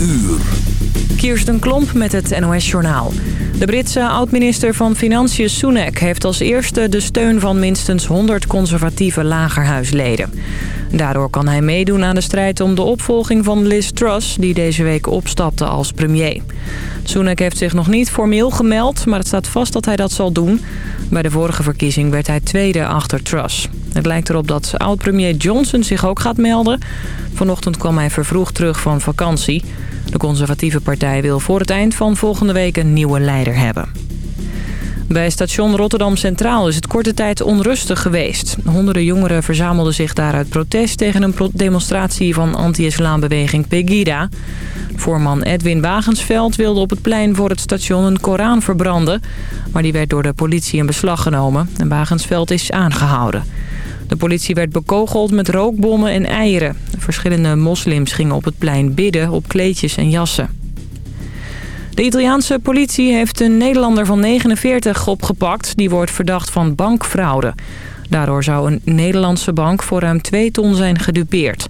uur. Kirsten Klomp met het NOS-journaal. De Britse oud-minister van Financiën Sunak heeft als eerste de steun van minstens 100 conservatieve lagerhuisleden. Daardoor kan hij meedoen aan de strijd om de opvolging van Liz Truss, die deze week opstapte als premier. Sunak heeft zich nog niet formeel gemeld, maar het staat vast dat hij dat zal doen. Bij de vorige verkiezing werd hij tweede achter Truss. Het lijkt erop dat oud-premier Johnson zich ook gaat melden. Vanochtend kwam hij vervroegd terug van vakantie. De conservatieve partij wil voor het eind van volgende week een nieuwe leider hebben. Bij station Rotterdam Centraal is het korte tijd onrustig geweest. Honderden jongeren verzamelden zich daar uit protest tegen een demonstratie van anti-islambeweging Pegida. Voorman Edwin Wagensveld wilde op het plein voor het station een Koran verbranden. Maar die werd door de politie in beslag genomen en Wagensveld is aangehouden. De politie werd bekogeld met rookbommen en eieren. Verschillende moslims gingen op het plein bidden op kleedjes en jassen. De Italiaanse politie heeft een Nederlander van 49 opgepakt. Die wordt verdacht van bankfraude. Daardoor zou een Nederlandse bank voor ruim 2 ton zijn gedupeerd.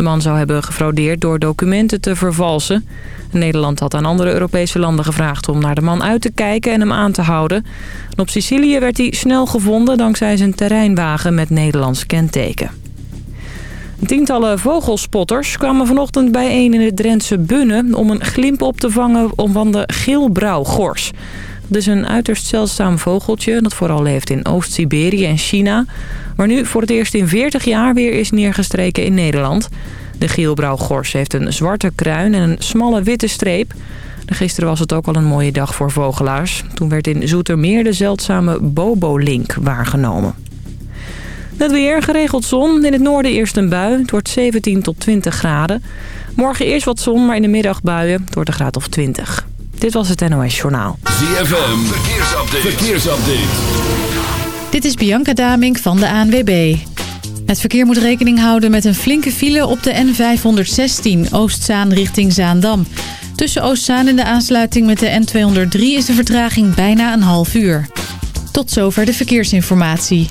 De man zou hebben gefraudeerd door documenten te vervalsen. Nederland had aan andere Europese landen gevraagd om naar de man uit te kijken en hem aan te houden. op Sicilië werd hij snel gevonden dankzij zijn terreinwagen met Nederlands kenteken. Tientallen vogelspotters kwamen vanochtend bijeen in het Drentse Bunnen... om een glimp op te vangen van de geelbrouwgors. Is een uiterst zeldzaam vogeltje dat vooral leeft in Oost-Siberië en China... maar nu voor het eerst in 40 jaar weer is neergestreken in Nederland. De geelbrouwgors heeft een zwarte kruin en een smalle witte streep... Gisteren was het ook al een mooie dag voor vogelaars. Toen werd in Zoetermeer de zeldzame bobolink waargenomen. Het weer, geregeld zon. In het noorden eerst een bui. Het wordt 17 tot 20 graden. Morgen eerst wat zon, maar in de middag buien. Het wordt een graad of 20. Dit was het NOS Journaal. ZFM, verkeersupdate. verkeersupdate. Dit is Bianca Damink van de ANWB. Het verkeer moet rekening houden met een flinke file op de N516 Oostzaan richting Zaandam. Tussen Oostzaan en de aansluiting met de N203 is de vertraging bijna een half uur. Tot zover de verkeersinformatie.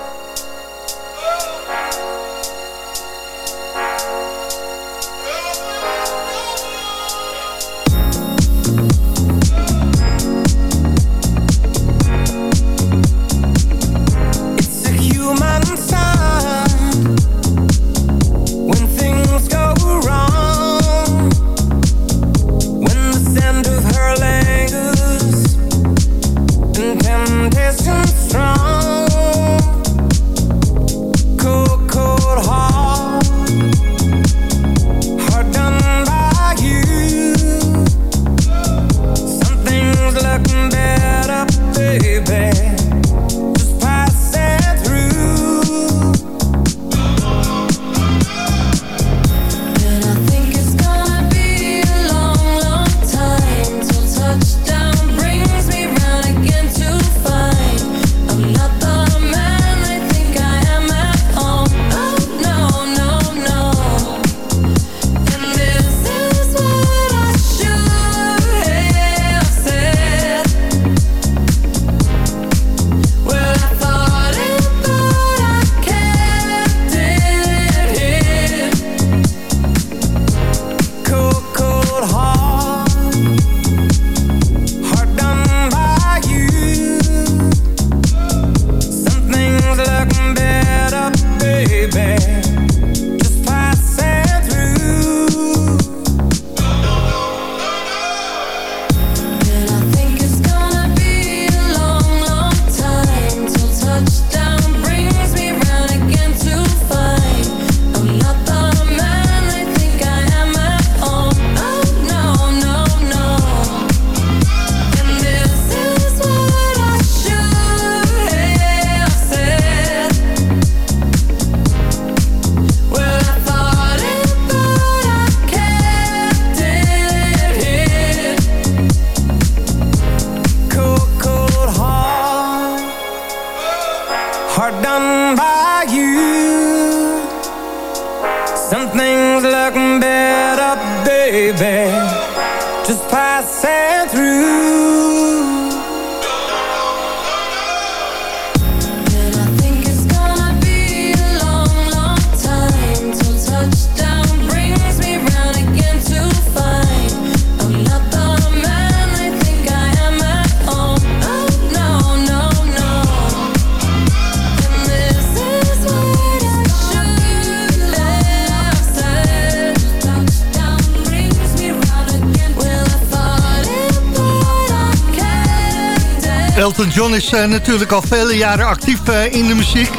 Elton John is uh, natuurlijk al vele jaren actief uh, in de muziek.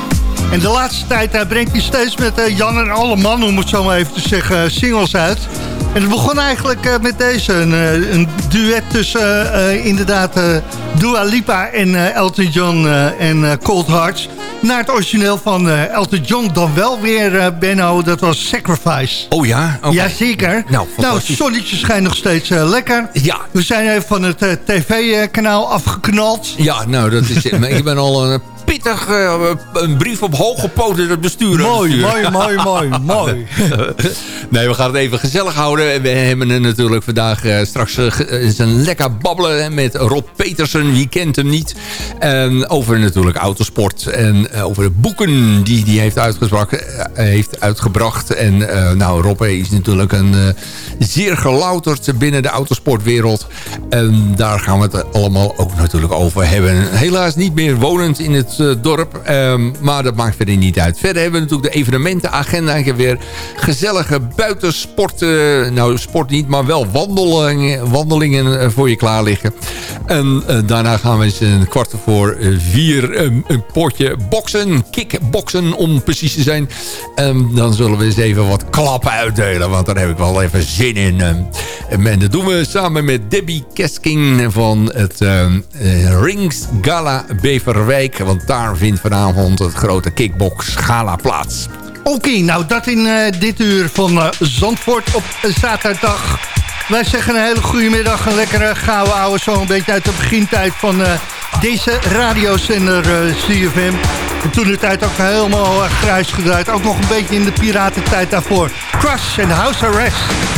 En de laatste tijd uh, brengt hij steeds met Jan en alle man, om het zo maar even te zeggen, singles uit. En het begon eigenlijk met deze, een, een duet tussen inderdaad Dua Lipa en Elton John en Cold Hearts naar het origineel van uh, Elton John dan wel weer, uh, Benno. Dat was Sacrifice. Oh ja? Okay. Jazeker. Nou, nou, het zonnetje schijnt nog steeds uh, lekker. Ja. We zijn even van het tv-kanaal afgeknald. Ja, nou, dat is, ik ben al een pittig uh, een brief op hoge poten het besturen. Mooi, mooi, mooi, mooi, mooi. nee, we gaan het even gezellig houden. We hebben natuurlijk vandaag uh, straks uh, een lekker babbelen met Rob Petersen. Wie kent hem niet? En over natuurlijk autosport en over de boeken die hij heeft, heeft uitgebracht. En nou, Rob is natuurlijk een zeer gelouterd binnen de autosportwereld. En daar gaan we het allemaal ook natuurlijk over hebben. Helaas niet meer wonend in het dorp. Um, maar dat maakt verder niet uit. Verder hebben we natuurlijk de evenementenagenda. Weer gezellige buitensporten. Nou, sport niet, maar wel wandelingen, wandelingen voor je klaar liggen. En uh, daarna gaan we eens een kwart voor vier um, een potje boksen. Kickboksen om precies te zijn. En dan zullen we eens even wat klappen uitdelen. Want daar heb ik wel even zin in. En dat doen we samen met Debbie Kesking van het Rings Gala Beverwijk. Want daar vindt vanavond het grote kickbox gala plaats. Oké, nou dat in uh, dit uur van uh, Zandvoort op zaterdag. Wij zeggen een hele goede middag, een lekkere gouden ouwe... zo een beetje uit de begintijd van uh, deze radiozender CFM. En toen de tijd ook helemaal grijs gedraaid. Ook nog een beetje in de piratentijd daarvoor. Crush en House Arrest.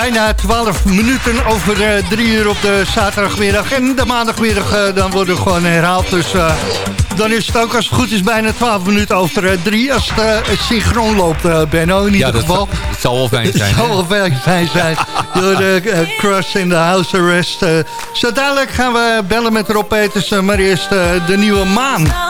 Bijna 12 minuten over de 3 uur op de zaterdagmiddag. En de maandagmiddag uh, dan worden gewoon herhaald. Dus uh, dan is het ook als het goed is bijna 12 minuten over 3 als het, het synchroon loopt, Benno. In ieder geval. Het zal wel fijn zijn. Het zal wel fijn zijn. Door de Crush in de House Arrest. zo dadelijk gaan we bellen met Rob Petersen, maar eerst de nieuwe maan.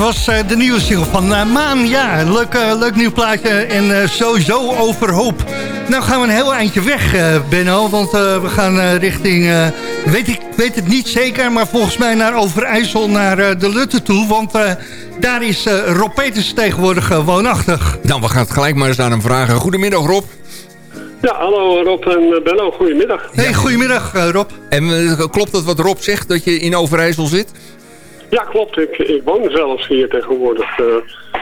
was uh, de nieuwe single van uh, Maan. Ja, leuk, uh, leuk nieuw plaatje en sowieso overhoop. Nou gaan we een heel eindje weg, Benno. Want we gaan richting, weet ik weet het niet zeker... maar volgens mij naar Overijssel, naar de Lutte toe. Want daar is Rob Peters tegenwoordig woonachtig. Nou, we gaan het gelijk maar eens aan hem vragen. Goedemiddag, Rob. Ja, hallo Rob en Benno, goedemiddag. Hey, goedemiddag Rob. En klopt dat wat Rob zegt, dat je in Overijssel zit? Ja, klopt. Ik, ik woon zelfs hier tegenwoordig. Uh,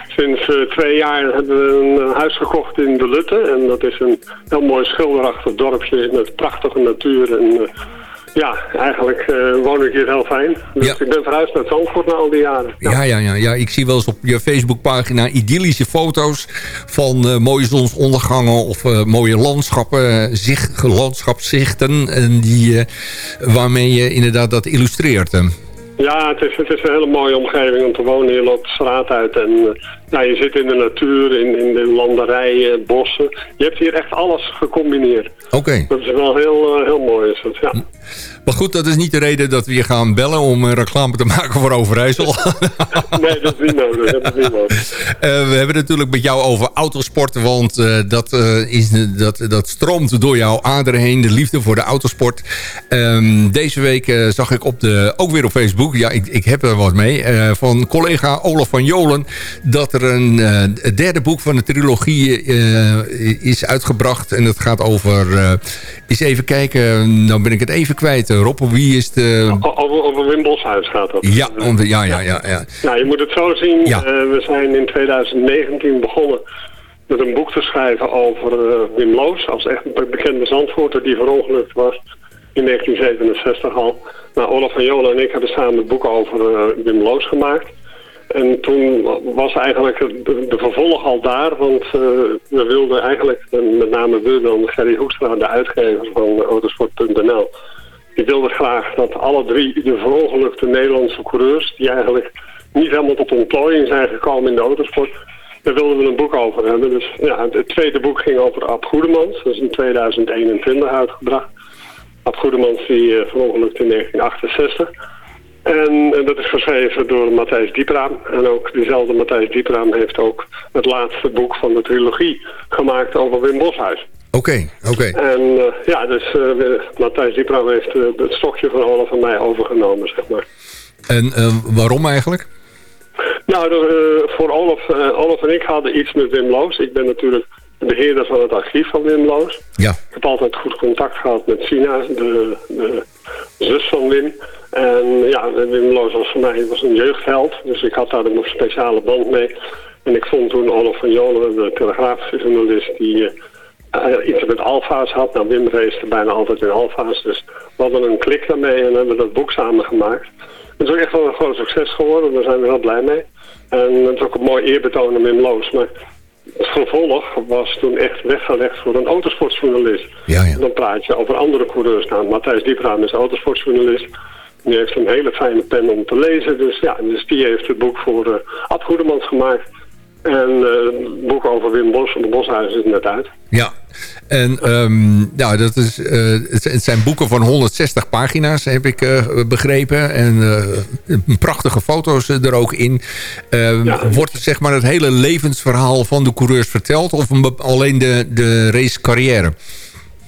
sinds uh, twee jaar hebben we een huis gekocht in De Lutte. En dat is een heel mooi schilderachtig dorpje met prachtige natuur. En uh, ja, eigenlijk woon ik hier heel fijn. Dus ja. ik ben verhuisd naar Zandvoort na al die jaren. Ja. Ja, ja, ja, ja. Ik zie wel eens op je Facebookpagina idyllische foto's van mooie zonsondergangen of mooie landschappen, zicht, landschapszichten. En die, waarmee je inderdaad dat illustreert. Ja, het is, het is een hele mooie omgeving om te wonen. Je loopt de straat uit en uh, nou, je zit in de natuur, in, in de landerijen, bossen. Je hebt hier echt alles gecombineerd. Oké. Okay. Dat is wel heel, uh, heel mooi. Is het, ja. Maar goed, dat is niet de reden dat we je gaan bellen om uh, reclame te maken voor Overijssel. nee, dat is niet nodig. Dat, is niet nodig. we hebben natuurlijk met jou over autosport, want dat, is, dat, dat stroomt door jouw aderen heen, de liefde voor de autosport. Um, deze week zag ik op de, ook weer op Facebook, ja, ik, ik heb er wat mee, van collega Olaf van Jolen, dat er een derde boek van de trilogie is uitgebracht. En dat gaat over... Eens even kijken, nou ben ik het even kwijt. Rob, wie is de... Over, over Wim Boshuis gaat dat. Ja, om, ja, ja, ja, ja. Nou, je moet het zo zien. Ja. we zijn in 2019 begonnen met een boek te schrijven over Wim Loos. Als echt een bekende zandvoorter die verongelukt was in 1967 al. Nou, Olaf van Jolen en ik hebben samen het boek over uh, Wim Loos gemaakt. En toen was eigenlijk de, de vervolg al daar, want uh, we wilden eigenlijk, met name we dan Gerry Hoekstra, de uitgever van autosport.nl, die wilde graag dat alle drie de verongelukte Nederlandse coureurs, die eigenlijk niet helemaal tot ontplooiing zijn gekomen in de autosport, daar wilden we een boek over hebben. Dus ja, het tweede boek ging over Ab Goedemans, dat is in 2021 uitgebracht. Ab Goedemans die uh, in 1968. En, en, dat is geschreven door Matthijs Diepraam. En ook diezelfde Matthijs Diepraam heeft ook het laatste boek van de trilogie gemaakt over Wim Boshuis. Oké, oké. En uh, ja, dus uh, Matthijs Diepraam heeft uh, het stokje van Olaf van mij overgenomen, zeg maar. En waarom eigenlijk? Nou, voor Olaf, Olaf en ik hadden iets met Wim Loos. Ik ben natuurlijk de beheerder van het archief van Wim Loos. Ja. Ik heb altijd goed contact gehad met Sina, de, de zus van Wim. En ja, Wim Loos was voor mij was een jeugdheld. Dus ik had daar een speciale band mee. En ik vond toen Olaf van Jolen, de telegrafische journalist, die iets met alfa's had. Nou, Wim race bijna altijd in alfa's. Dus we hadden een klik daarmee en hebben dat boek samen gemaakt. Het is ook echt wel een groot succes geworden. Daar zijn we heel blij mee. En het is ook een mooi eerbetoon aan Wim Loos. Maar het vervolg was toen echt weggelegd voor een autosportjournalist. Ja, ja. Dan praat je over andere coureurs. Nou, Matthijs Diepraam is autosportjournalist. Die heeft een hele fijne pen om te lezen. Dus ja, dus die heeft het boek voor uh, Ad Goedemans gemaakt. En het boek over Wim Bos, de Boshuis is net uit. Ja, en um, ja, dat is, uh, het zijn boeken van 160 pagina's, heb ik uh, begrepen. En uh, prachtige foto's er ook in. Ehm, ja. Wordt zeg maar het hele levensverhaal van de coureurs verteld? Of alleen de, de racecarrière?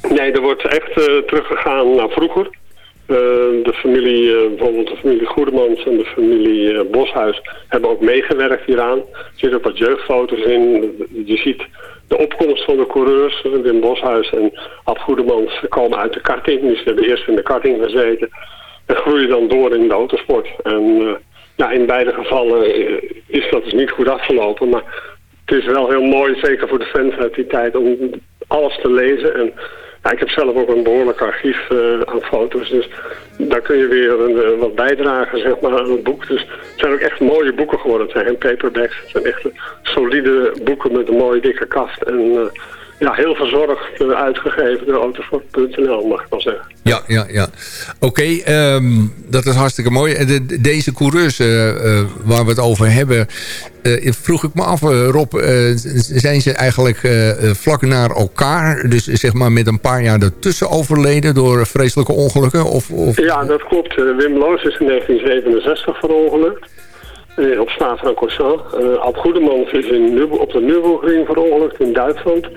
Nee, er wordt echt teruggegaan naar vroeger. Uh, de familie, uh, bijvoorbeeld de familie Goedemans en de familie uh, Boshuis hebben ook meegewerkt hieraan. Er zitten ook wat jeugdfoto's in. Je ziet de opkomst van de coureurs, Wim Boshuis en Ab Goedemans, komen uit de karting. Dus ze hebben eerst in de karting gezeten en groeien dan door in de autosport. En ja, in beide gevallen is dat dus niet goed afgelopen, maar het is wel heel mooi, zeker voor de fans uit die tijd, om alles te lezen en ik heb zelf ook een behoorlijk archief uh, aan foto's, dus daar kun je weer uh, wat bijdragen zeg maar, aan het boek. Dus het zijn ook echt mooie boeken geworden. Het zijn geen paperbacks, het zijn echt solide boeken met een mooie dikke kast. En uh, ja, heel verzorgd uitgegeven door autosport.nl, mag ik wel zeggen. Ja, ja, ja. Oké, okay, um, dat is hartstikke mooi. De, deze coureurs waar we het over hebben... Uh, vroeg ik me af, uh, Rob, uh, zijn ze eigenlijk vlak naar elkaar, dus zeg maar met een paar jaar ertussen overleden door vreselijke ongelukken? Of, of... Ja, dat klopt. Wim Loos is in 1967 verongelukt op Spa-Francorchamps. Ab Goedemans is in, op de Nürburgring verongelukt in Duitsland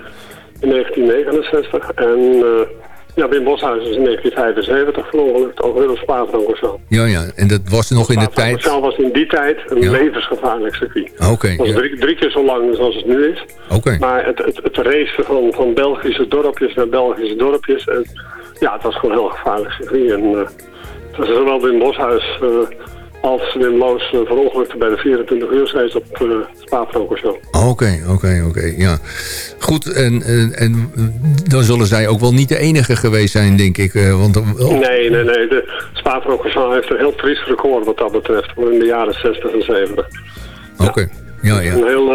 in 1969. En ja, Wim Boshuis is in 1975 verongelukt over heel Spa-Francorchamps. Ja, ja, en dat was nog in de tijd... Spa was in die tijd een ja. levensgevaarlijk circuit. Oké. Okay, het was ja. drie, drie, keer zo lang als het nu is. Oké. Okay. Maar het, het, het racen van, van Belgische dorpjes naar Belgische dorpjes... En, ja, het was gewoon een heel gevaarlijk circuit. En uh, het was zowel Wim Boshuis... Uh, als Wim Loos uh, verongelukte bij de 24 uur race op uh, Spa-Francorchamps. Oké, oké, oké, ja. Goed, en, en, en, dan zullen zij ook wel niet de enige geweest zijn, denk ik. Uh, want, oh. Nee, nee, nee. De Spa-Francorchamps heeft een heel triest record wat dat betreft. In de jaren 60 en 70. Oké, ja, ja. Een heel,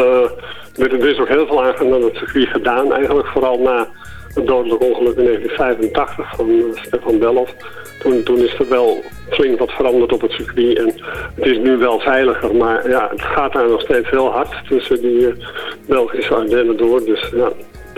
er is ook heel veel aan het circuit gedaan. Eigenlijk vooral na het dodelijk ongeluk in 1985 van Stefan Bellof. Toen, toen is er wel flink wat veranderd op het circuit. En het is nu wel veiliger, maar ja, het gaat daar nog steeds heel hard tussen die uh, Belgische Ardennen door. Dus ja,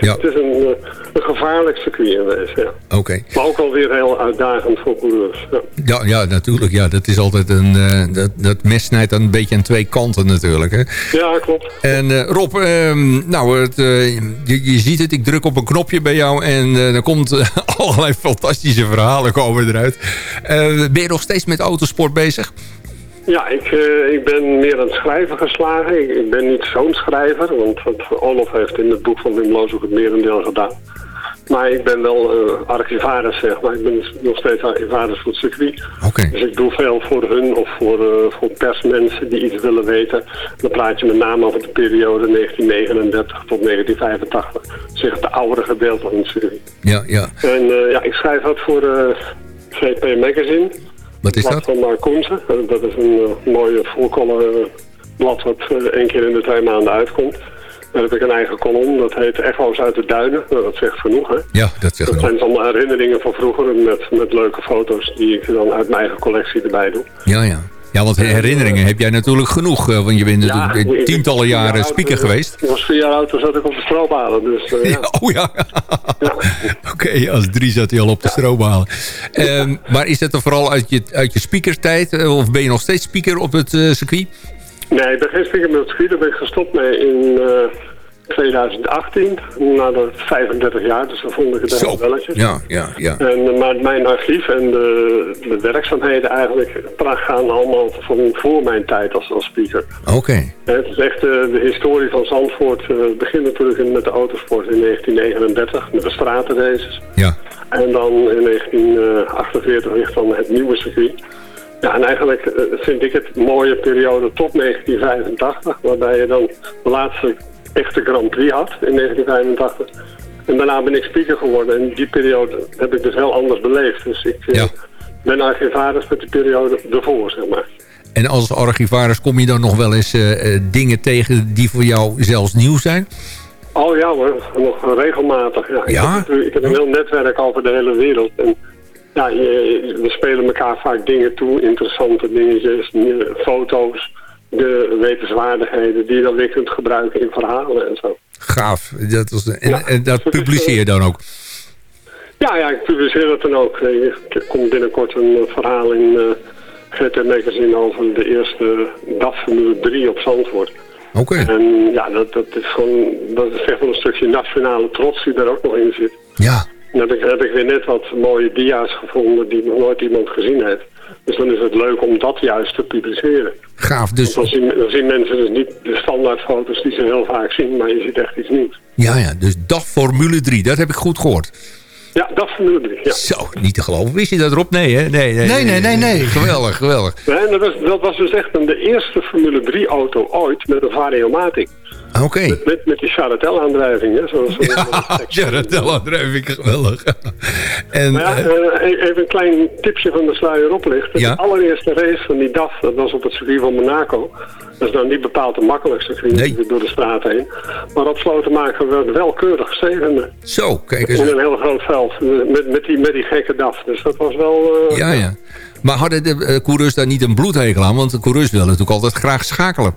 ja. het is een, uh, een gevaarlijk circuit in wezen, ja. Oké. Okay. Maar ook alweer heel uitdagend voor coureurs. Ja. Ja, ja, natuurlijk. Ja, dat is altijd een... Uh, dat, dat mes snijdt dan een beetje aan twee kanten natuurlijk, hè? Ja, klopt. En uh, Rob, uh, nou, het, je, je, ziet het. Ik druk op een knopje bij jou en er komt allerlei fantastische verhalen komen eruit. ben je nog steeds met autosport bezig? Ja, ik, uh, ik ben meer aan het schrijven geslagen. Ik, ik ben niet zo'n schrijver, want, Olof heeft in het boek van Wim Loos ook het merendeel gedaan. Maar ik ben wel uh, archivaris, zeg maar. Ik ben nog steeds archivaris voor het circuit. Okay. Dus ik doe veel voor hun of voor, uh, voor persmensen die iets willen weten. Dan praat je met name over de periode 1939 tot 1985. Zeg het de oudere gedeelte van het circuit. Ja, ja. En ja, ik schrijf wat voor CP Magazine. Wat is blad dat? van Koensen. Eh, Dat is een uh, mooie voorkolle blad wat één keer in de twee maanden uitkomt. Daar heb ik een eigen kolom, dat heet Echo's uit de Duinen. Nou, dat zegt genoeg, hè? Ja, dat zegt Dat genoeg. zijn allemaal herinneringen van vroeger met, met leuke foto's die ik dan uit mijn eigen collectie erbij doe. Ja, ja. Ja, want herinneringen heb jij natuurlijk genoeg. eh, Want je bent Ja, natuurlijk tientallen jaren ja, speaker geweest. Ik was vier jaar oud, toen zat ik op de stroophalen. Dus, uh, ja. Ja, oh ja. Oké, als drie zat hij al op de stroom halen. Ehm, maar is dat dan vooral uit je, uit je speakerstijd? eh, Of ben je nog steeds speaker op het eh, circuit? Nee, ik ben geen speaker met het circuit. Daar ben ik gestopt mee in uh, 2018. Na de 35 jaar, dus dan vond ik het echt Zo, een belletje. ja, ja, ja. En, uh, maar mijn archief en de, de werkzaamheden eigenlijk gaan allemaal van voor mijn tijd als, als speaker. Oké. Het is echt uh, de historie van Zandvoort. Uh, begint natuurlijk met de autosport in 1939, met de stratenraces. Ja. En dan in 1948 ligt dan het nieuwe circuit. Ja, en eigenlijk vind ik het een mooie periode tot 1985, waarbij je dan de laatste echte Grand Prix had in 1985. En daarna ben ik speaker geworden en die periode heb ik dus heel anders beleefd. Dus ik Ja. ben archivaris met de periode ervoor, zeg maar. En als archivaris kom je dan nog wel eens eh, eh, dingen tegen die voor jou zelfs nieuw zijn? Oh ja hoor, nog regelmatig. Ja. Ja? Ik, heb, ik heb een heel netwerk over de hele wereld. En ja, je, we spelen elkaar vaak dingen toe, interessante dingetjes, foto's, de wetenswaardigheden die je dan weer kunt gebruiken in verhalen en zo. Gaaf. Dat was, en, Ja. en dat publiceer je dan ook? Ja, ja, ik publiceer dat dan ook. Er komt binnenkort een eh, verhaal in uh, GT Magazine over de eerste DAF Formule 3 op Zandvoort. Oké. En ja, dat, dat is gewoon, dat is echt wel een stukje nationale trots die daar ook nog in zit. Ja. Dan heb ik, heb ik weer net wat mooie dia's gevonden die nog nooit iemand gezien heeft. Dus dan is het leuk om dat juist te publiceren. Gaaf. Dus, Dan zien, dan zien mensen dus niet de standaardfoto's die ze heel vaak zien, maar je ziet echt iets nieuws. ja, ja. Dus DAF Formule 3, dat heb ik goed gehoord. Ja, dat Formule 3, ja. Zo, niet te geloven. Wist je dat erop? Nee, hè? Nee, nee, Nee, nee, nee, nee. Geweldig, geweldig. Nee, en dat, was, dat was dus echt een, de eerste Formule 3 auto ooit met een variomatic. Oké. Met, met, met die Charatel-aandrijving, hè. Zoals, Ja, ja, dat aandrijving, geweldig. En, Maar ja, eh, eh, even een klein tipje van de sluier oplichten. Ja. De allereerste race van die DAF, dat was op het circuit van Monaco. Dat is nou niet bepaald een makkelijk circuit Nee. door de straat heen. Maar op Slotenmaker werd wel keurig zevende. zo, kijk eens. In een heel groot veld. eh, Met, met, die, met die gekke DAF. Dus dat was wel... Ja, ja. Maar hadden de coureurs daar niet een bloedhekel aan? Want de coureurs willen natuurlijk altijd graag schakelen.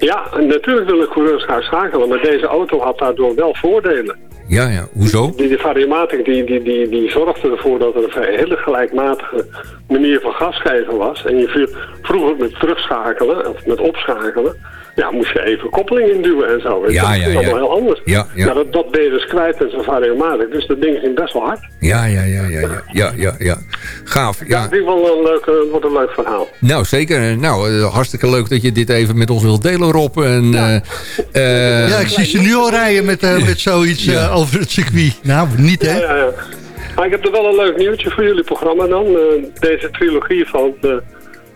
Ja, natuurlijk willen coureurs gaan schakelen. Maar deze auto had daardoor wel voordelen. Ja, ja. Hoezo? Die, die variomatic die, die, die, die zorgde ervoor dat er een hele gelijkmatige manier van gas geven was. En je viel vroeger met terugschakelen of met opschakelen. Ja, moest je even koppeling induwen en zo. weet je. Ja, dat ja, is ja. allemaal heel anders. Ja, ja. Nou, dat, dat ben je dus kwijt met zo'n variomatic. Dus dat ding ging best wel hard. Ja, ja, ja, ja, ja, ja, ja, ja. Gaaf, Ja, ja. het is wel een leuk, wordt een leuk verhaal. Nou, zeker. Nou, eh, hartstikke leuk dat je dit even met ons wilt delen, Rob. En, eh, eh, Ja, ik zie ze nu al rijden met, met zoiets Ja. eh, over het circuit. Nou, niet hè? Ja, ja, ja. Maar ik heb er wel een leuk nieuwtje voor jullie programma dan. Deze trilogie van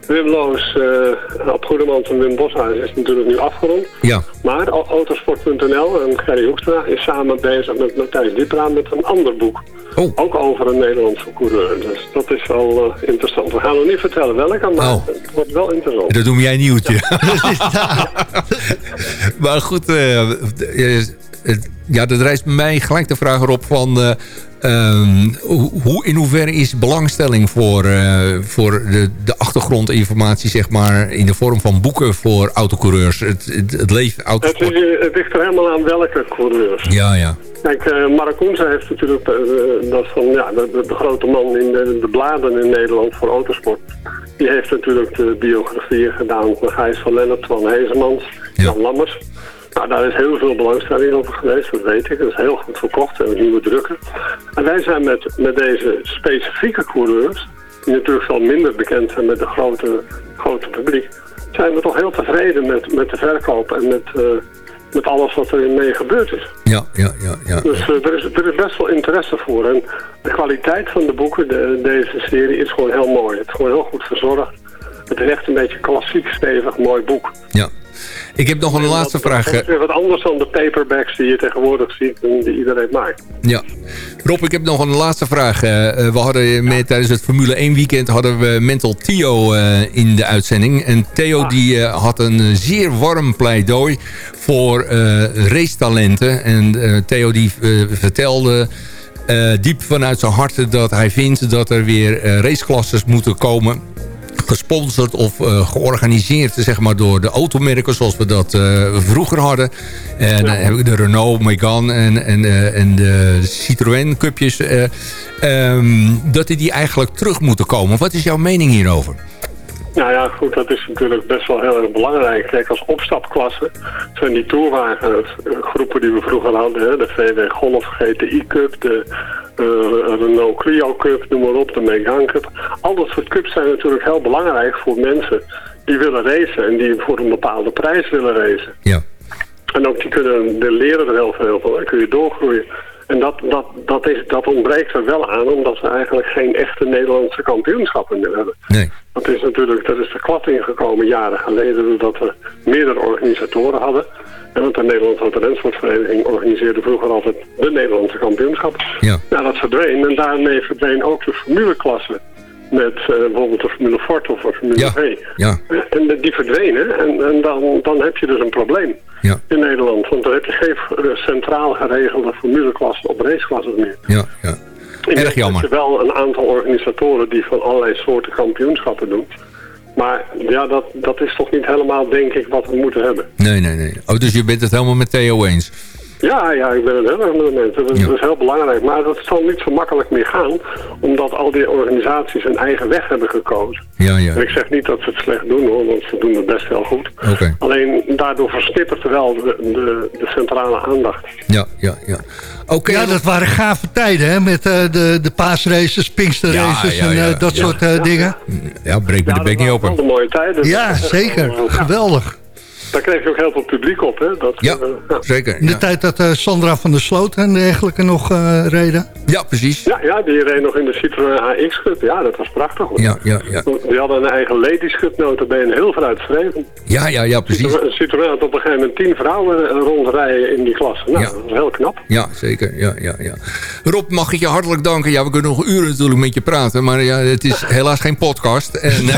Wim Loos, uh, op Goedemans en Wim Boshuis is natuurlijk nu afgerond. ja. Maar Au- Autosport.nl en Gerry Hoekstra is samen bezig met Matthijs Diepra met een ander boek. Oh. Ook over een Nederlandse coureur. Dus dat is wel eh, interessant. We gaan nog niet vertellen welke, maar Oh. het wordt wel interessant. Dat noem jij nieuwtje. maar goed, eh, eh, ja, dat rijst bij mij gelijk de vraag erop van... eh, ehm, hoe, in hoeverre is belangstelling voor, eh, voor de, de achtergrondinformatie... zeg maar in de vorm van boeken voor autocoureurs? Het, het, het leven Het, autosport. is, eh, het ligt er helemaal aan welke coureurs. Ja, ja. Kijk, uh, Mark Koensen heeft natuurlijk uh, dat van, ja, de, de, grote man in de, de, bladen in Nederland voor autosport. Die heeft natuurlijk de biografieën gedaan van Gijs van Lennep, van Hezemans, Ja. Jan Lammers. Nou, daar is heel veel belangstelling over geweest, dat weet ik. Dat is heel goed verkocht, en nieuwe drukken. En wij zijn met, met deze specifieke coureurs, die natuurlijk veel minder bekend zijn met het grote, grote publiek, zijn we toch heel tevreden met, met de verkoop en met... Uh, met alles wat er mee gebeurd is. Ja, ja, ja. ja. Dus uh, er, is, er is best wel interesse voor. En de kwaliteit van de boeken, de, deze serie, is gewoon heel mooi. Het is gewoon heel goed verzorgd. Het is echt een beetje klassiek, stevig, mooi boek. ja. Ik heb nog een laatste dat, vraag. Dat is weer wat anders dan de paperbacks die je tegenwoordig ziet en die iedereen maakt. Ja. Rob, ik heb nog een laatste vraag. we hadden met, tijdens het Formule 1 weekend hadden we Mental Theo in de uitzending. En Theo ah. die had een zeer warm pleidooi voor racetalenten. En Theo die vertelde uh, diep vanuit zijn hart dat hij vindt dat er weer uh, raceklasses moeten komen gesponsord of uh, georganiseerd zeg maar, door de automerken zoals we dat uh, vroeger hadden. En dan heb ik de Renault Megane en, en, uh, en de Citroën cupjes. Um, dat die eigenlijk terug moeten komen. Wat is jouw mening hierover? Nou ja, goed, dat is natuurlijk best wel heel erg belangrijk. Kijk, als opstapklasse zijn die tourwagengroepen die we vroeger hadden. Hè, de VW Golf GTI Cup, de uh, Renault Clio Cup, noem maar op, de Megane Cup. Al dat soort cups zijn natuurlijk heel belangrijk voor mensen die willen racen en die voor een bepaalde prijs willen racen. Ja. En ook die kunnen, de leren er heel veel van, dan kun je doorgroeien. En dat, dat, dat, is, dat ontbreekt er wel aan, omdat we eigenlijk geen echte Nederlandse kampioenschappen meer hebben. Nee. Dat is natuurlijk, dat is de klap ingekomen jaren geleden, doordat we meerdere organisatoren hadden. En want de Nederlandse Autorensportvereniging organiseerde vroeger altijd de Nederlandse kampioenschap. Ja. Nou, dat verdween en daarmee verdween ook de formuleklasse met uh, bijvoorbeeld de Formule Ford of de Formule ja. V. Ja. En die verdwenen en, en dan, dan heb je dus een probleem ja. in Nederland. Want dan heb je geen uh, centraal geregelde formuleklasse op raceklassen meer. Ja, ja. Erg jammer. wel een aantal organisatoren die van allerlei soorten kampioenschappen doen. Maar ja, dat, dat is toch niet helemaal, denk ik, wat we moeten hebben. Nee, nee, nee. Oh, dus je bent het helemaal met Theo eens? Ja, ja, ik ben het heel erg met de mensen. Dat, ja. dat, is heel belangrijk. Maar dat zal niet zo makkelijk meer gaan. Omdat al die organisaties een eigen weg hebben gekozen. Ja, ja. En ik zeg niet dat ze het slecht doen hoor, want ze doen het best wel goed. Okay. Alleen daardoor versnippert er wel de, de, de centrale aandacht. Ja, ja, ja. Okay, ja, dat waren gave tijden, hè? Met uh, de, de paasraces, pinksterraces ja, ja, ja, en uh, dat soort uh, dingen. Ja, breek me de bek niet open. Dat waren mooie tijden. Ja, zeker. Geweldig. Daar kreeg je ook heel veel publiek op, hè? Dat, ja, uh, zeker. In de tijd dat uh, Sandra van der Sloot en dergelijke nog uh, reden. Ja, precies. Ja, ja, die reed nog in de Citroën AX Cup. Ja, dat was prachtig. Hoor. Ja, ja, ja. Die hadden een eigen ladies cup notabene, heel vooruitstrevend. Ja, ja, ja, precies. Citroën, Citroën had op een gegeven moment tien vrouwen rondrijden in die klasse. Nou, ja. dat was heel knap. Ja, zeker. Ja, ja, ja. Rob, mag ik je hartelijk danken. Ja, we kunnen nog uren natuurlijk met je praten, maar ja, het is helaas geen podcast. En, nee,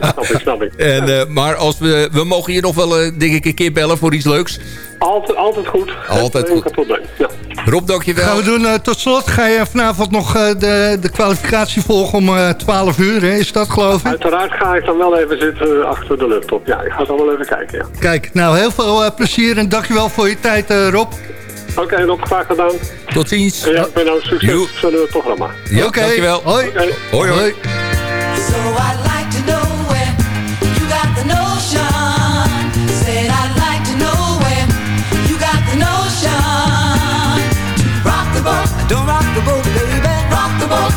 snap ik, snap ik. En, maar als we, we mogen je nog wel, denk ik, een keer bellen voor iets leuks? Altijd, altijd goed. Altijd goed. Probleem. Ja. Rob, dankjewel. Gaan we doen. Uh, tot slot ga je vanavond nog uh, de, de kwalificatie volgen om uh, 12 uur. Hè? Is dat geloof ik? Uiteraard ga ik dan wel even zitten achter de laptop. Ja, ik ga dan wel even kijken. Ja. Kijk, nou heel veel plezier en dankjewel voor je tijd Rob. Oké, okay, Rob, graag gedaan. Tot ziens. En ja, ik ben nou succes van het programma. Ja, okay. dankjewel. Hoi. Okay. Hoi, hoi. So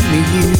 From you.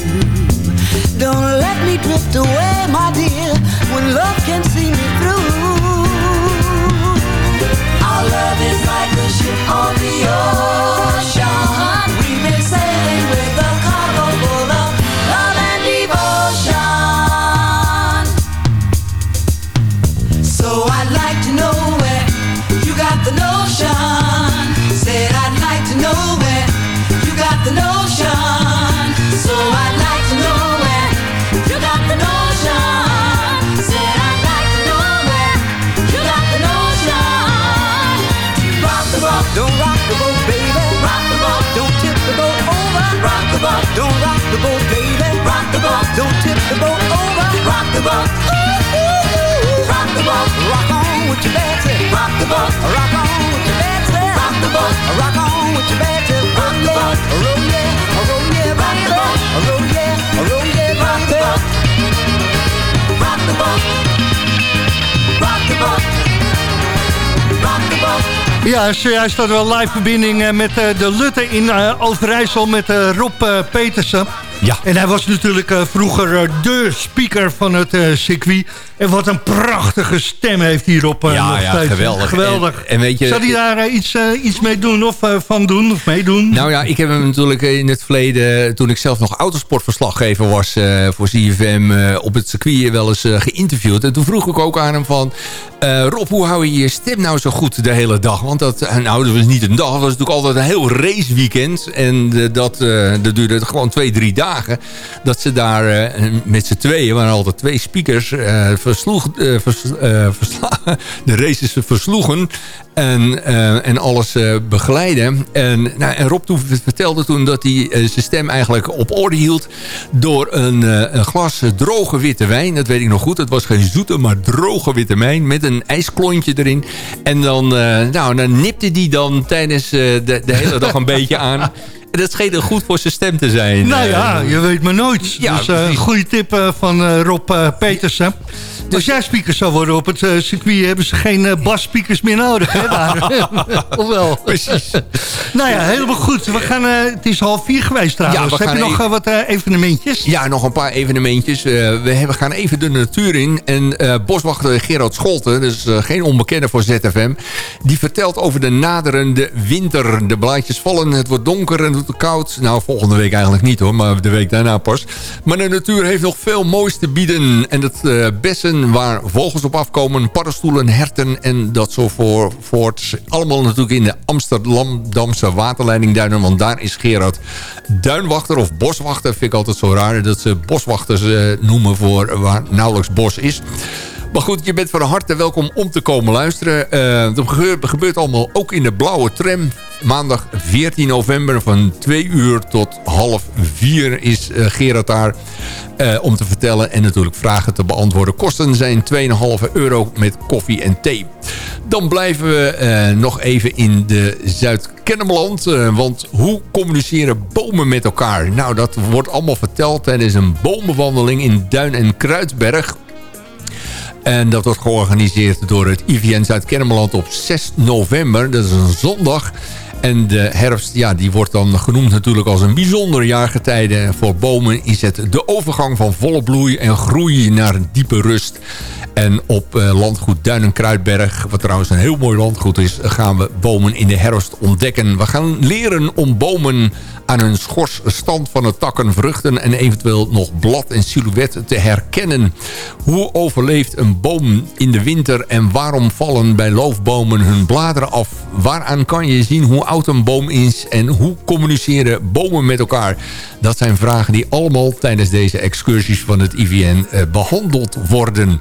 Ja, zojuist hadden we een live verbinding eh, met eh, de Lutte in eh, Overijssel met Rob Petersen. Ja. En hij was natuurlijk eh, vroeger eh, de speaker van het eh, circuit. En wat een prachtige stem heeft hierop uh, Ja, nog ja, steeds. geweldig. geweldig. En- en weet je- Zou hij daar iets, iets mee doen of van doen of meedoen? Nou ja, ik heb hem natuurlijk in het verleden... toen ik zelf nog autosportverslaggever was voor CFM... op het circuit wel eens geïnterviewd. En toen vroeg ik ook aan hem van... Rob, hoe hou je je stem nou zo goed de hele dag? Want dat, nou, dat was niet een dag. Dat was natuurlijk altijd een heel raceweekend. En dat, dat duurde gewoon twee, drie dagen. Dat ze daar eh, met z'n tweeën... waren altijd twee speakers... eh, versloeg, eh, vers- de races versloegen... En, en alles begeleiden. En, nou, en Rob toen vertelde toen dat hij zijn stem eigenlijk op orde hield... door een, een glas droge witte wijn. Dat weet ik nog goed. Het was geen zoete, maar droge witte wijn... met een ijsklontje erin. En dan, nou, dan nipte hij dan tijdens de, de hele dag een beetje aan... Dat scheen goed voor zijn stem te zijn. Nou ja, Eh, je weet maar nooit. Ja, dus eh, een precies. goede tip eh, van eh, Rob eh, Als jij speaker zou worden op het eh, circuit... hebben ze geen eh basspeakers meer nodig, hè? of wel? Precies. Nou ja, helemaal goed. We gaan, eh, het is half vier geweest trouwens. Ja, Heb je gaan nog even- wat evenementjes? Ja, nog een paar evenementjes. We hebben, gaan even de natuur in. En boswachter Gerard Scholten, dus geen onbekende voor ZFM... die vertelt over de naderende winter. De blaadjes vallen, het wordt donker en het wordt koud. Nou, volgende week eigenlijk niet hoor, maar de week daarna pas. Maar de natuur heeft nog veel moois te bieden. En het eh, waar vogels op afkomen, paddenstoelen, herten en dat zo voor, voort. Allemaal natuurlijk in de Amsterdamse waterleidingduinen. Want daar is Gerard duinwachter of boswachter. Vind ik altijd zo raar dat ze boswachters eh, noemen voor waar nauwelijks bos is. Maar goed, je bent van harte welkom om te komen luisteren. Eh dat gebeurt, gebeurt allemaal ook in de blauwe tram. Maandag 14 november van 2 uur tot half 4 is eh, Gerard daar eh, om te vertellen en natuurlijk vragen te beantwoorden. Kosten zijn 2,5 euro met koffie en thee. Dan blijven we eh, nog even in de Zuid-Kennemerland. eh, want hoe communiceren bomen met elkaar? Nou, dat wordt allemaal verteld tijdens een bomenwandeling in Duin en Kruidberg en dat wordt georganiseerd door het IVN Zuid-Kennemerland op 6 november. Dat is een zondag. En de herfst, ja, die wordt dan genoemd natuurlijk als een bijzonder jaargetijde. Voor bomen is het de overgang van volle bloei en groei naar diepe rust. En op eh, landgoed Duinen-Kruidberg, wat trouwens een heel mooi landgoed is... gaan we bomen in de herfst ontdekken. We gaan leren om bomen aan hun schors, stand van de takken, vruchten... en eventueel nog blad en silhouet te herkennen. Hoe overleeft een boom in de winter... en waarom vallen bij loofbomen hun bladeren af? Waaraan kan je zien hoe oud een boom is... en hoe communiceren bomen met elkaar? Dat zijn vragen die allemaal tijdens deze excursies van het IVN eh, behandeld worden.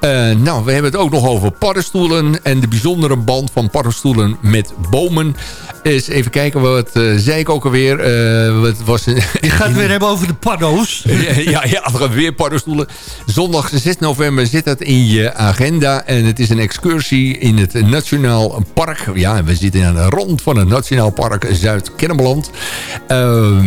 Eh, nou, we hebben het ook nog over paddenstoelen... en de bijzondere band van paddenstoelen met bomen. Eens even kijken, wat eh, zei ik ook alweer? Eh, wat was, Je gaat het weer hebben over de paddo's. ja, ja, ja, weer paddenstoelen. Zondag 6 november zit dat in je agenda. En het is een excursie in het Nationaal Park. Ja, we zitten aan de rond van het Nationaal Park Zuid-Kennemerland. Eh,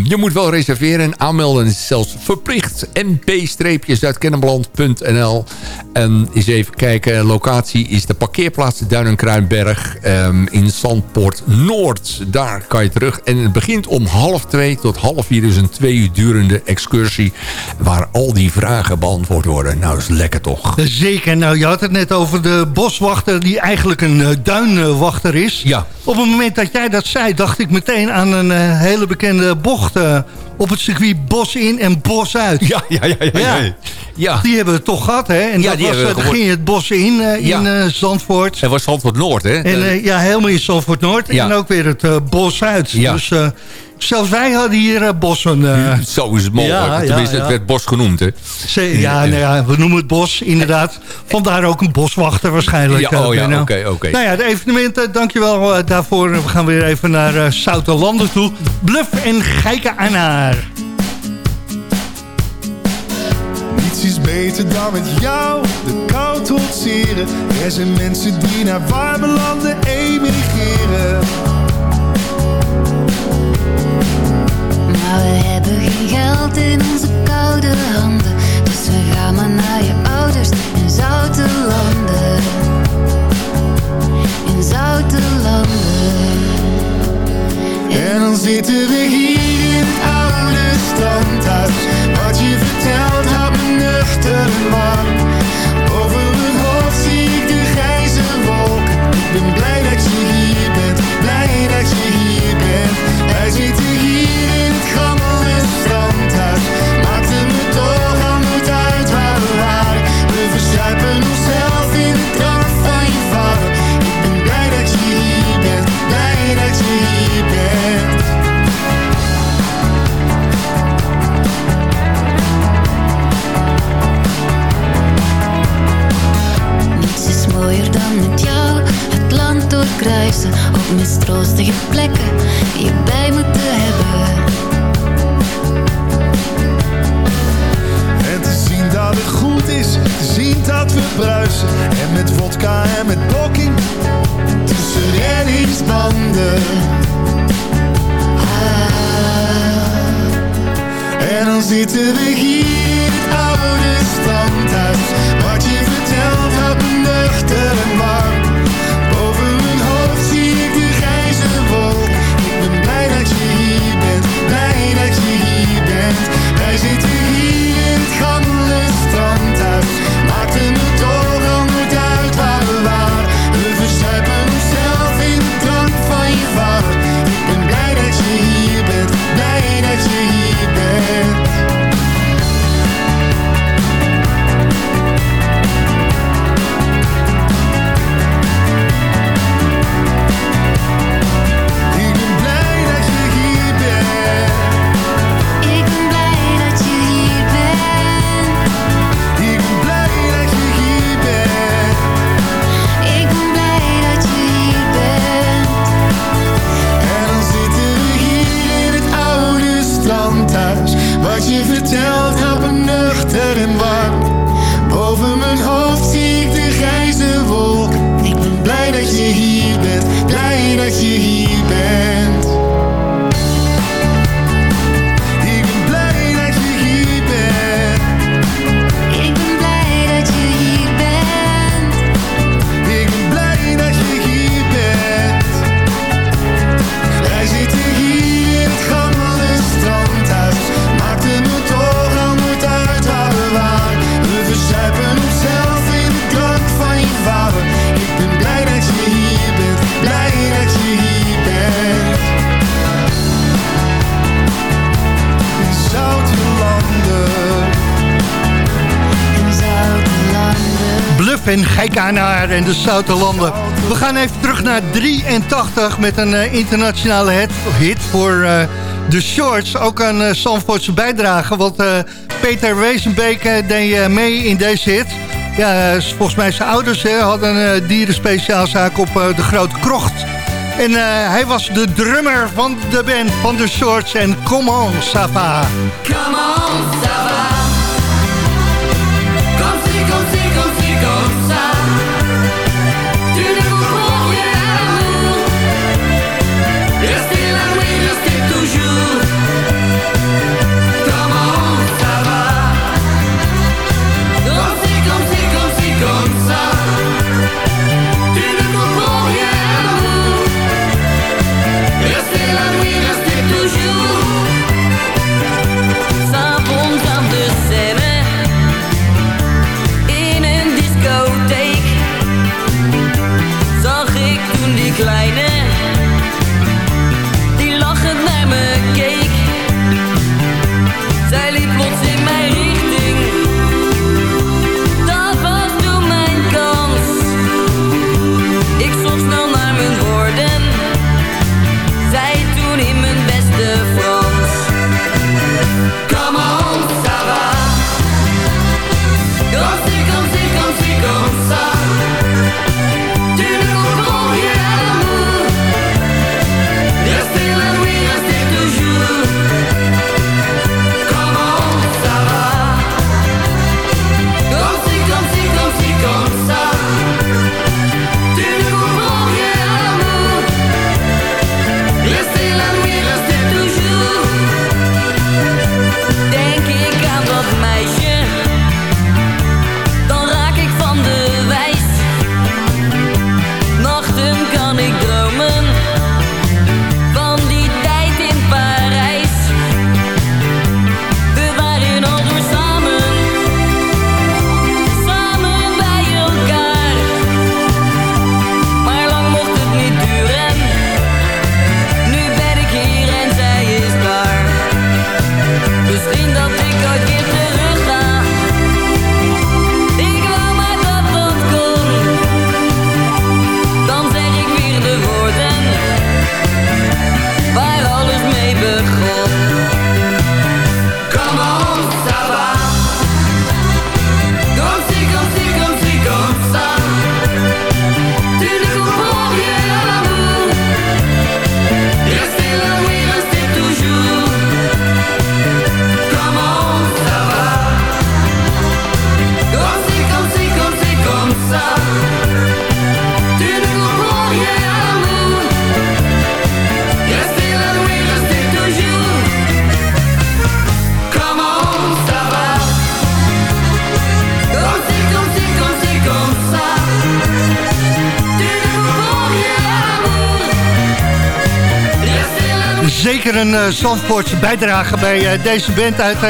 je moet wel reserveren en aanmelden is zelfs verplicht. np-zuidkennemerland.nl En eens even kijken. Locatie is de parkeerplaats Duinen-Kruinberg ehm, in Zandpoort Noord. Daar kan je terug. En het begint om half twee tot half vier. Dus een twee uur durende excursie. Waar al die vragen beantwoord worden. Nou, dat is lekker toch? Zeker. Nou, je had het net over de boswachter die eigenlijk een eh, duinwachter is. Ja. Op het moment dat jij dat zei, dacht ik meteen aan een eh, hele bekende bocht... eh, op het circuit Bos in en Bos uit. Ja, ja, ja. ja, ja. Ja. ja. Die hebben we toch gehad, hè? En Ja, dat die was, hebben we eh, dan ging je het bos in, in eh, Zandvoort. Het was Zandvoort Noord, hè? En ja, helemaal in Zandvoort Noord. Ja. En ook weer het Bos uit. Ja. Dus Zelfs wij hadden hier eh, bossen. Uh... Eh, zo is het mogelijk. Het werd bos genoemd. Hè? Nou ja, we noemen het bos, inderdaad. Vandaar ook een boswachter waarschijnlijk. Ja, oh ja, eh, oké. oké. Nou ja, de evenementen, dankjewel daarvoor. We gaan weer even naar uh, Zoutenlanden toe. Bluff en geike aan haar. Niets is beter dan met jou de kou trotseren. Er zijn mensen die naar warme landen emigreren. Maar we hebben geen geld in onze koude handen. Dus we gaan maar naar je ouders in zoute landen. In zoute landen. En dan zitten we hier in oude standaard Wat je vertelt had me nuchter Over mijn hoofd zie ik de grijze wolken Ik ben blij dat je hier wij zitten hier in het gang. Kijk aan en de Zouterlanden. We gaan even terug naar 83 met een eh, internationale hit, voor eh, de shorts. Ook een eh, uh, Sanfordse bijdrage, want Peter Wezenbeek deed mee in deze hit. Ja, volgens mij zijn ouders hadden een dierenspeciaalzaak op de Grote Krocht. En hij was de drummer van de band van de shorts en Come On Sava. Come On Sava. Zeker een uh, Zandvoortse bijdrage bij uh, deze band uit uh,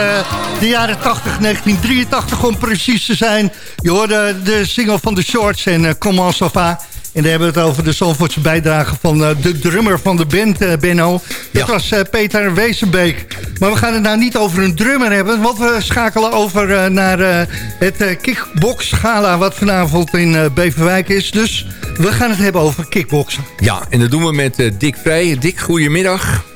de jaren 80, 1983 om precies te zijn. Je hoorde de single van de Shorts en uh, Comment ça va? En daar hebben we het over de Zandvoortse bijdrage van uh, de drummer van de band, uh, Benno. Dat ja. was uh, Peter Wezenbeek. Maar we gaan het nou niet over een drummer hebben, want we schakelen over naar het kickbox gala wat vanavond in Beverwijk is. Dus we gaan het hebben over kickboksen. Ja, en dat doen we met Dick Vrij. Dick, goedemiddag.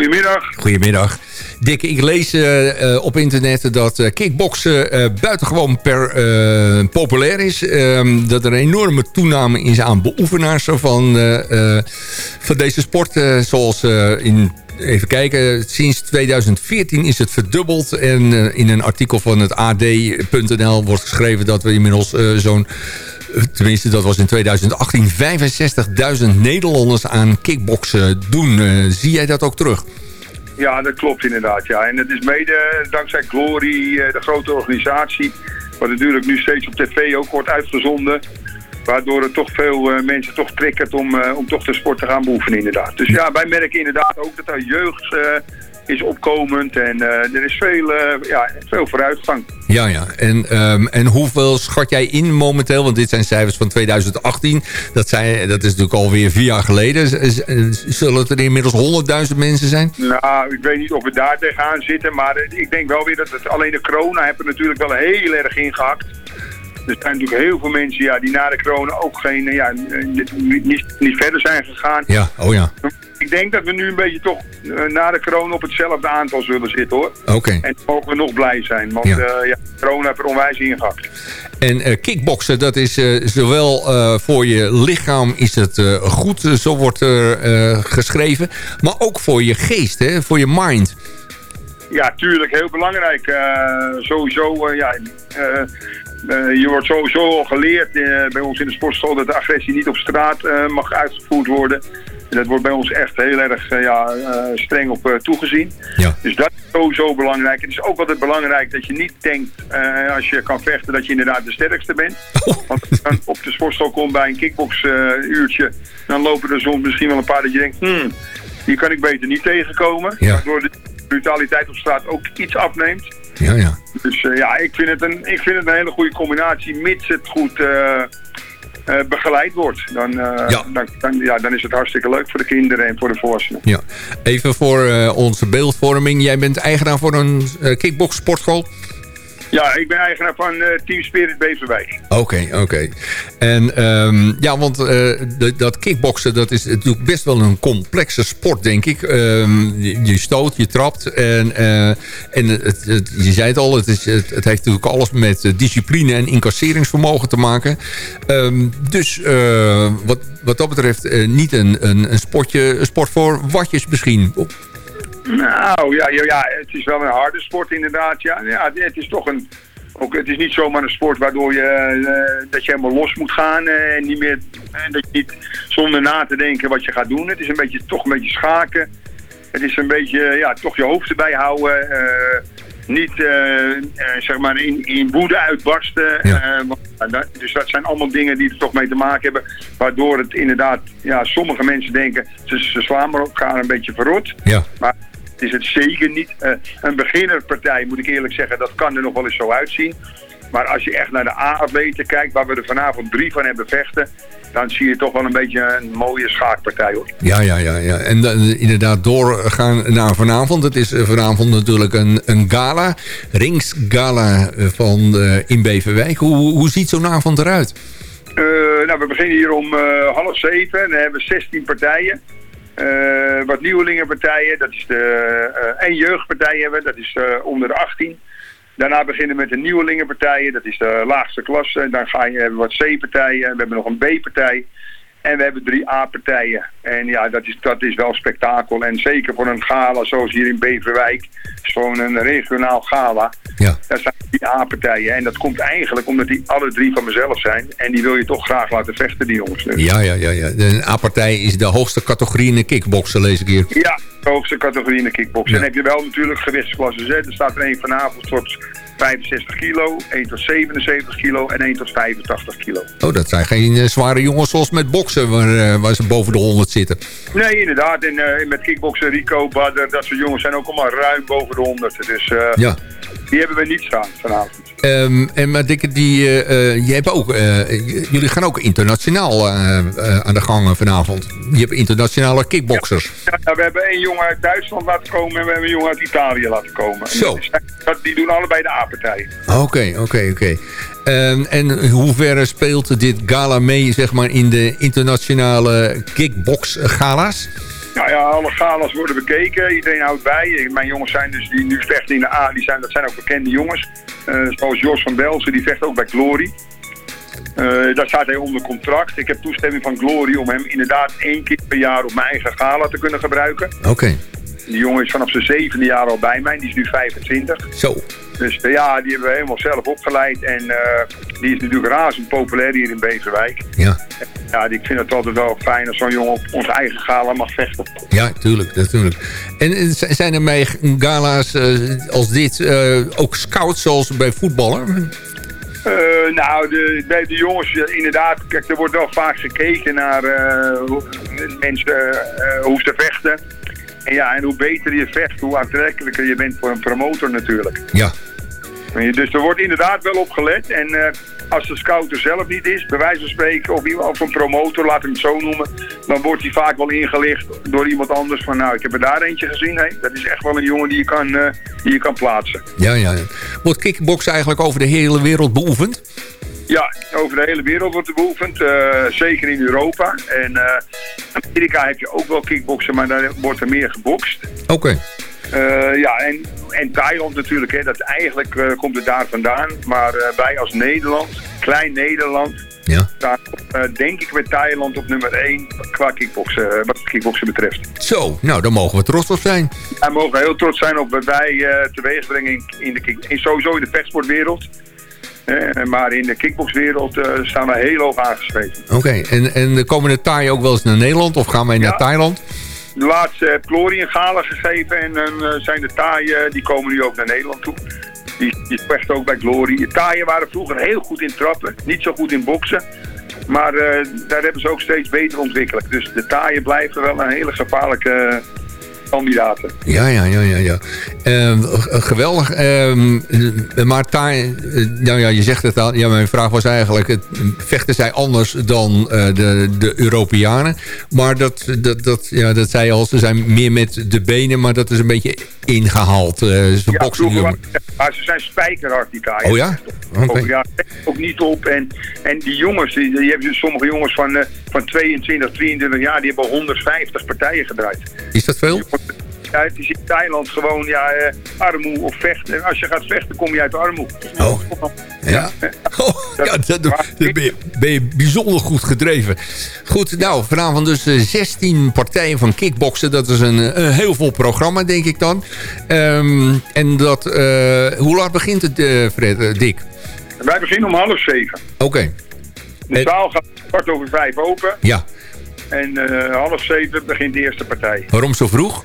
Goedemiddag. Goedemiddag. Dick, ik lees uh, op internet dat uh, kickboksen buitengewoon per, populair is. Ehm, dat er een enorme toename is aan beoefenaars van, van deze sport. zoals in even kijken, sinds 2014 is het verdubbeld. En in een artikel van het AD.nl wordt geschreven dat we inmiddels zo'n... Tenminste, dat was in 2018 65.000 Nederlanders aan kickboksen doen. zie jij dat ook terug? Ja, dat klopt inderdaad. Ja. En het is mede dankzij Glory, de grote organisatie... wat natuurlijk nu steeds op tv ook wordt uitgezonden... waardoor het toch veel uh, mensen toch triggert om, uh, om toch de sport te gaan beoefenen inderdaad. Dus ja, wij merken inderdaad ook dat er jeugd... Uh, is opkomend en er is veel, ja, veel vooruitgang. Ja, ja. En, um, en hoeveel schat jij in momenteel? Want dit zijn cijfers van 2018. Dat, zijn, dat is natuurlijk alweer vier jaar geleden. Zullen het er inmiddels 100.000 mensen zijn? Nou, ik weet niet of we daar tegenaan zitten. Maar ik denk wel weer dat het, alleen de corona hebben natuurlijk wel heel erg ingehakt. Er zijn natuurlijk heel veel mensen ja, die na de corona ook geen, ja, niet, niet verder zijn gegaan. Ja, oh ja. Ik denk dat we nu een beetje toch uh, na de corona op hetzelfde aantal zullen zitten hoor. Oké. Okay. En mogen we nog blij zijn, want ja. Uh, ja corona heeft er onwijs ingehakt. En uh, kickboksen, dat is zowel voor je lichaam is het goed, zo wordt er geschreven. Maar ook voor je geest, hè, voor je mind. Ja, tuurlijk, heel belangrijk. sowieso, ja... Uh, je wordt sowieso al geleerd uh, bij ons in de sportschool dat de agressie niet op straat uh, mag uitgevoerd worden. En dat wordt bij ons echt heel erg ja, streng op toegezien. Ja. Dus dat is sowieso belangrijk. Het is ook altijd belangrijk dat je niet denkt als je kan vechten dat je inderdaad de sterkste bent. Want als je op de sportschool komt bij een kickbox uurtje, dan lopen er soms misschien wel een paar dat je denkt, hmm, hier kan ik beter niet tegenkomen. Ja. Waardoor de brutaliteit op straat ook iets afneemt. Ja, ja. Dus uh, ja, ik vind, het een, ik vind het een hele goede combinatie, mits het goed uh, uh, begeleid wordt. Dan, ja. Dan, dan, ja, dan is het hartstikke leuk voor de kinderen en voor de volwassenen. Ja. Even voor onze beeldvorming. Jij bent eigenaar voor een kickbox sportschool? Ja, ik ben eigenaar van uh, Team Spirit Beverwijk. Oké, oké. En um, ja, want uh, dat kickboksen, dat is natuurlijk best wel een complexe sport, denk ik. Um, je, stoot, je trapt. En, uh, en het, je zei het al, het, het, heeft natuurlijk alles met discipline en incasseringsvermogen te maken. Um, dus wat, wat dat betreft niet een, een, een, sportje, een sport voor watjes misschien. Nou, ja, ja, ja, het is wel een harde sport inderdaad. Ja, ja het is toch een... Ook, het is niet zomaar een sport waardoor je, uh, dat je helemaal los moet gaan uh, en niet meer, uh, dat je niet zonder na te denken wat je gaat doen. Het is een beetje, toch een beetje schaken. Het is een beetje, ja, toch je hoofd erbij houden. niet, zeg maar, in, in woede uitbarsten. Ja. dus dat zijn allemaal dingen die er toch mee te maken hebben. Waardoor het inderdaad, ja, sommige mensen denken, ze, ze slaan elkaar een beetje verrot. Ja. Maar is het zeker niet. Uh, een beginnerpartij, moet ik eerlijk zeggen, dat kan er nog wel eens zo uitzien. Maar als je echt naar de A-atleten kijkt, waar we er vanavond drie van hebben vechten... dan zie je toch wel een beetje een mooie schaakpartij hoor. Ja, ja, ja. ja. En uh, inderdaad doorgaan naar vanavond. Het is vanavond natuurlijk een, een gala. Ringsgala van uh, in Beverwijk. Hoe, hoe ziet zo'n avond eruit? nou, we beginnen hier om half zeven en dan hebben we 16 partijen. Uh, wat nieuwelingenpartijen, dat is de uh, één jeugdpartij hebben, dat is uh, onder de 18. Daarna beginnen we met de nieuwelingenpartijen, dat is de laagste klasse. En dan ga je, hebben wat C-partijen, we hebben nog een B-partij. En we hebben drie A-partijen. En ja, dat is, dat is wel spektakel. En zeker voor een gala zoals hier in Beverwijk. Het is gewoon een regionaal gala. Ja. Daar staan die A-partijen. En dat komt eigenlijk omdat die alle drie van mezelf zijn. En die wil je toch graag laten vechten, die jongens. Dus. Ja, ja, ja. ja. De A-partij is de hoogste categorie in de kickboksen, lees ik hier. Ja, de hoogste categorie in de kickboksen. Ja. En heb je wel natuurlijk gewichtsklassen. Er staat er een vanavond tot 65 kilo, 1 tot 77 kilo en 1 tot 85 kilo. Oh, dat zijn geen eh, zware jongens zoals met boksen, waar, eh, waar ze boven de 100 zitten. Nee, inderdaad. En eh, met kickboksen, Rico, Badder, dat soort jongens zijn ook allemaal ruim boven de 100. Dus Ja. die hebben we niet staan vanavond. Ehm, en maar Dikke, die, je hebt ook, jullie gaan ook internationaal aan de gang vanavond. Je hebt internationale kickboxers. Ja, we hebben één jongen uit Duitsland laten komen en we hebben een jongen uit Italië laten komen. En Zo. Die, zijn- die doen allebei de A-partij. Oké, oké, oké. Ehm, en hoe ver speelt dit gala mee zeg maar, in de internationale kickbox-gala's? Nou ja, alle galas worden bekeken. Iedereen houdt bij. Mijn jongens zijn dus die nu vechten in de A. Die zijn, dat zijn ook bekende jongens. Eh, zoals Jos van Belzen, die vecht ook bij Glory. Eh, daar staat hij onder contract. Ik heb toestemming van Glory om hem inderdaad één keer per jaar op mijn eigen gala te kunnen gebruiken. Oké, Die jongen is vanaf zijn zevende jaar al bij mij. Die is nu 25. zo. Dus eh, ja, die hebben we helemaal zelf opgeleid. En eh, die is natuurlijk razend populair hier in Beverwijk. Ja, Ja, ik vind het altijd wel fijn als zo'n jongen op onze eigen gala mag vechten. ja tuurlijk, natuurlijk. En eh, zijn er bij gala's als dit ook scouts zoals bij voetballen? Eh, nou, de, bij de jongens, inderdaad, kijk, er wordt wel vaak gekeken naar hoe mensen, eh, hoe ze vechten. En ja, en hoe beter je vecht, hoe aantrekkelijker je bent voor een promotor natuurlijk. Ja, Dus er wordt inderdaad wel op gelet. En eh, als de scout er zelf niet is, bij wijze van spreken, of, iemand, of een promotor, laat hem het zo noemen, dan wordt hij vaak wel ingelicht door iemand anders van, nou, ik heb er daar eentje gezien. Hey, dat is echt wel een jongen die je kan, eh, die je kan plaatsen. ja, ja. Wordt kickboxen eigenlijk over de hele wereld beoefend? Ja, over de hele wereld wordt er beoefend. eh, zeker in Europa. En eh Amerika heb je ook wel kickboksen, maar daar wordt er meer gebokst. Oké, ja, en, en Thailand natuurlijk. Hè, dat eigenlijk eh, komt het daar vandaan. Maar eh, wij als Nederland, klein Nederland, ja. staan eh, denk ik met Thailand op nummer 1 qua kickboksen, eh, wat kickboksen betreft. Zo, nou, daar mogen we trots op zijn. Wij mogen heel trots zijn op wat wij eh teweeg brengen in, in, de, kick- in sowieso in de vechtsportwereld. Eh, maar in de kickboxwereld eh, staan we heel hoog aangeschreven. Oké, en, en de komende Thai ook wel eens naar Nederland? Of gaan wij naar Ja. Thailand? De laatste heb Glory een gegeven en dan eh, zijn de taaien, die komen nu ook naar Nederland toe. Die, die vechten ook bij Glory. De taaien waren vroeger heel goed in trappen, niet zo goed in boksen. Maar eh, daar hebben ze ook steeds beter ontwikkeld. Dus de taaien blijven wel een hele gevaarlijke eh, kandidaten. Ja, ja, ja, ja. ja. Ehm, geweldig. Ehm, eh, maar Thai, eh, nou ja, je zegt het al. Ja, mijn vraag was eigenlijk, het, vechten zij anders dan eh, de, de Europeanen? Maar dat, dat, dat, ja, dat zei je al, ze zijn meer met de benen, maar dat is een beetje ingehaald. Eh, ze Ja, boksen waren- maar ze zijn spijkerhard, die. Oh ja? Ja, ook niet op. En, en die jongens, die, je hebt dus sommige jongens van, van 22, 23 jaar, die hebben 150 partijen gedraaid. Is dat veel? Het is in Thailand gewoon ja, eh, armoe of vechten. En als je gaat vechten, kom je uit armoe. Oh. Ja. Oh, ja, dat, dat ben, je, ben je bijzonder goed gedreven. Goed, nou, vanavond dus eh, 16 partijen van kickboksen. Dat is een, een heel vol programma, denk ik dan. Ehm, en dat, eh, hoe laat begint het, eh, Fred, eh, Dick? Wij beginnen om half zeven. Oké, De zaal gaat kwart over vijf open. ja. En eh, half zeven begint de eerste partij. Waarom zo vroeg?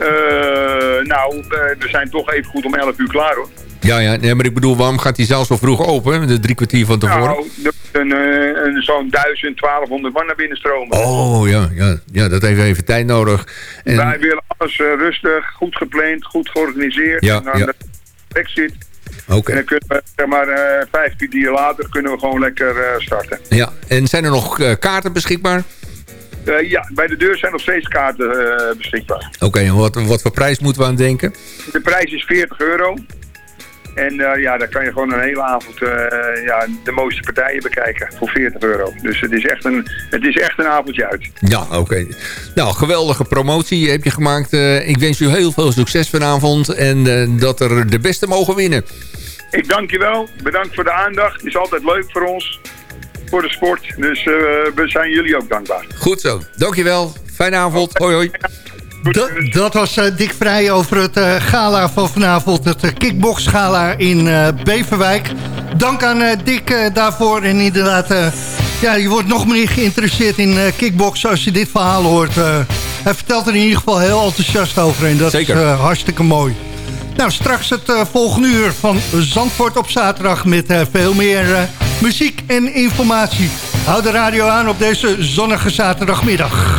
Eh, nou, eh, we zijn toch even goed om 11 uur klaar hoor. Ja, ja, nee, maar ik bedoel, waarom gaat die zaal zo vroeg open? De drie kwartier van tevoren? Nou, een, eh, een, zo'n 1000, 1200 man naar binnen stromen. Oh, ja, ja, ja, dat heeft even tijd nodig. En, Wij willen alles rustig, goed gepland, goed georganiseerd. Ja, en ja. de exit. Oké. En dan kunnen we, zeg maar, vijf kwartier later kunnen we gewoon lekker starten. Ja, en zijn er nog kaarten beschikbaar? Eh, ja, bij de deur zijn nog steeds kaarten eh, beschikbaar. Oké, en wat, wat voor prijs moeten we aan denken? De prijs is 40 euro. En eh, ja, daar kan je gewoon een hele avond ja, de mooiste partijen bekijken voor 40 euro. Dus het is echt een, het is echt een avondje uit. Ja, oké. Nou, geweldige promotie heb je gemaakt. Ik wens u heel veel succes vanavond en dat er de beste mogen winnen. Ik dank je wel. Bedankt voor de aandacht. Het is altijd leuk voor ons voor de sport. Dus eh, we zijn jullie ook dankbaar. Goed zo. Dankjewel. Fijne avond. Hoi, hoi. Dat, was eh, Dick Vrij over het uh, gala van vanavond. Het uh, kickbox gala in Beverwijk. Dank aan Dick daarvoor. En inderdaad, ja, je wordt nog meer geïnteresseerd in kickbox als je dit verhaal hoort. hij vertelt er in ieder geval heel enthousiast over. En dat is hartstikke mooi. Nou, straks het volgende uur van Zandvoort op zaterdag met veel meer muziek en informatie. Houd de radio aan op deze zonnige zaterdagmiddag.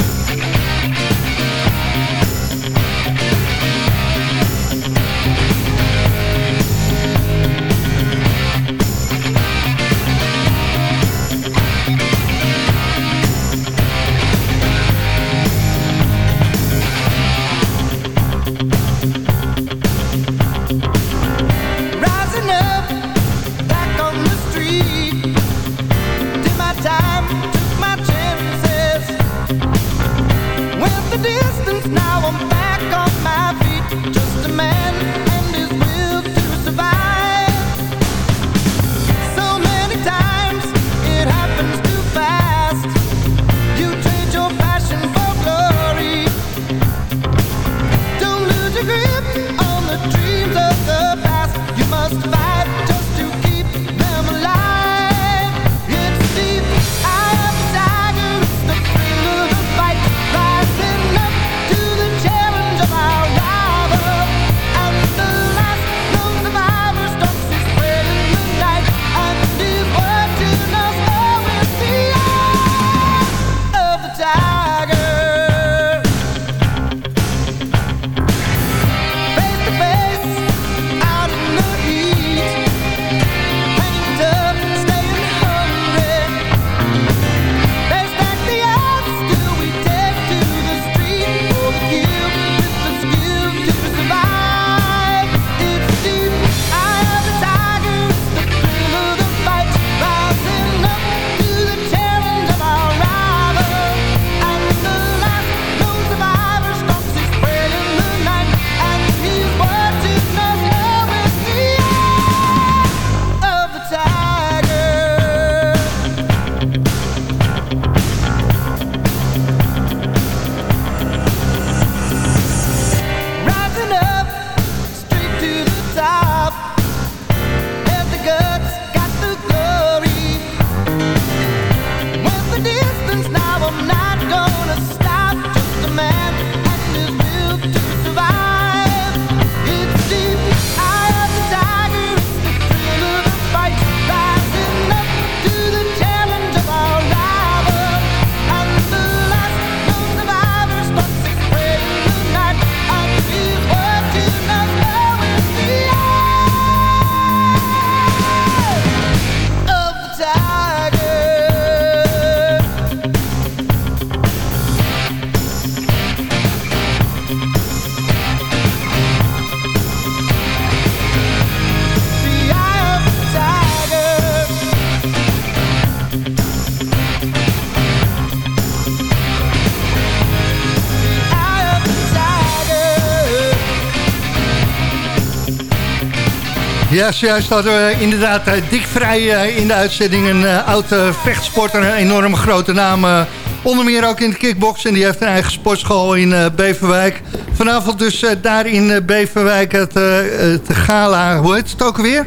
Ja, zojuist hadden we inderdaad eh, Dick Vrij eh, in de uitzending. Een eh, oude vechtsporter, een enorm grote naam. onder meer ook in de kickbox. En die heeft een eigen sportschool in Beverwijk. Vanavond dus daar in Beverwijk het, het gala. Hoe heet het ook weer?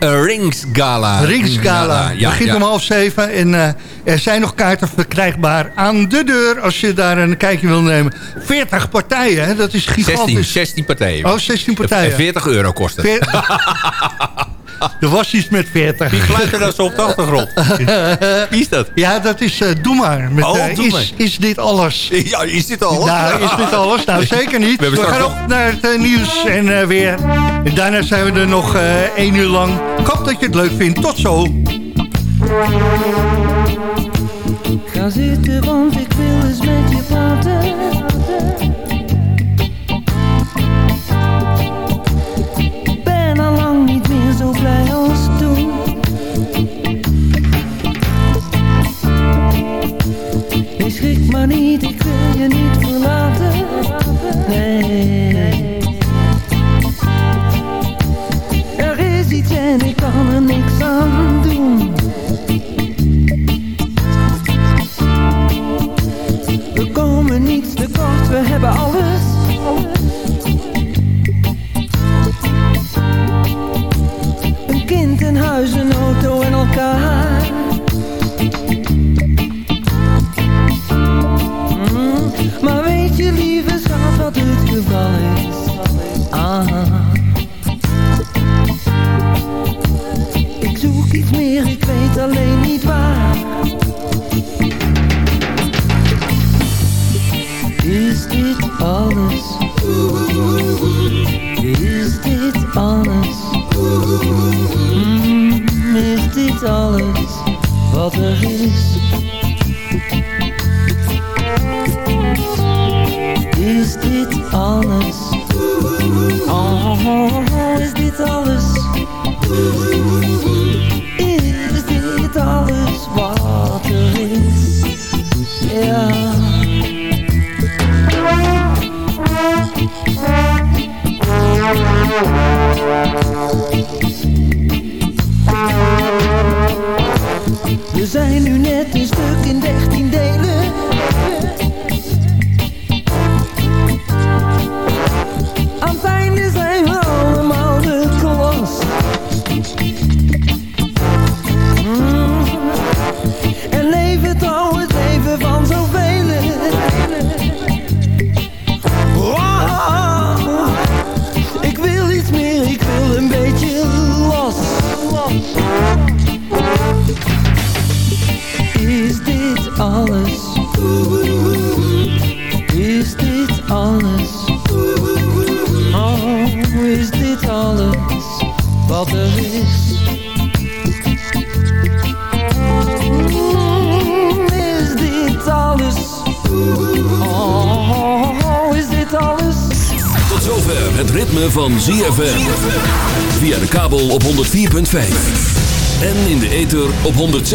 Een Rings Gala. Rings Gala. Ja, Begint om half zeven. En uh, er zijn nog kaarten verkrijgbaar aan de deur. Als je daar een kijkje wil nemen. 40 partijen, hè? dat is gigantisch. 16, 16 partijen. Oh, 16 partijen. 40 euro kost het. er was iets met 40. Die gelijk dan zo op de achtergrond. Wie is dat? Ja, dat is uh, Doe maar. Met, oh, eh, is, is dit alles? Ja, is dit alles? Nou, is dit alles? Nou, zeker niet. We, we gaan op naar het eh, nieuws en weer. Daarna zijn we er nog één uur lang. Ik hoop dat je het leuk vindt. Tot zo.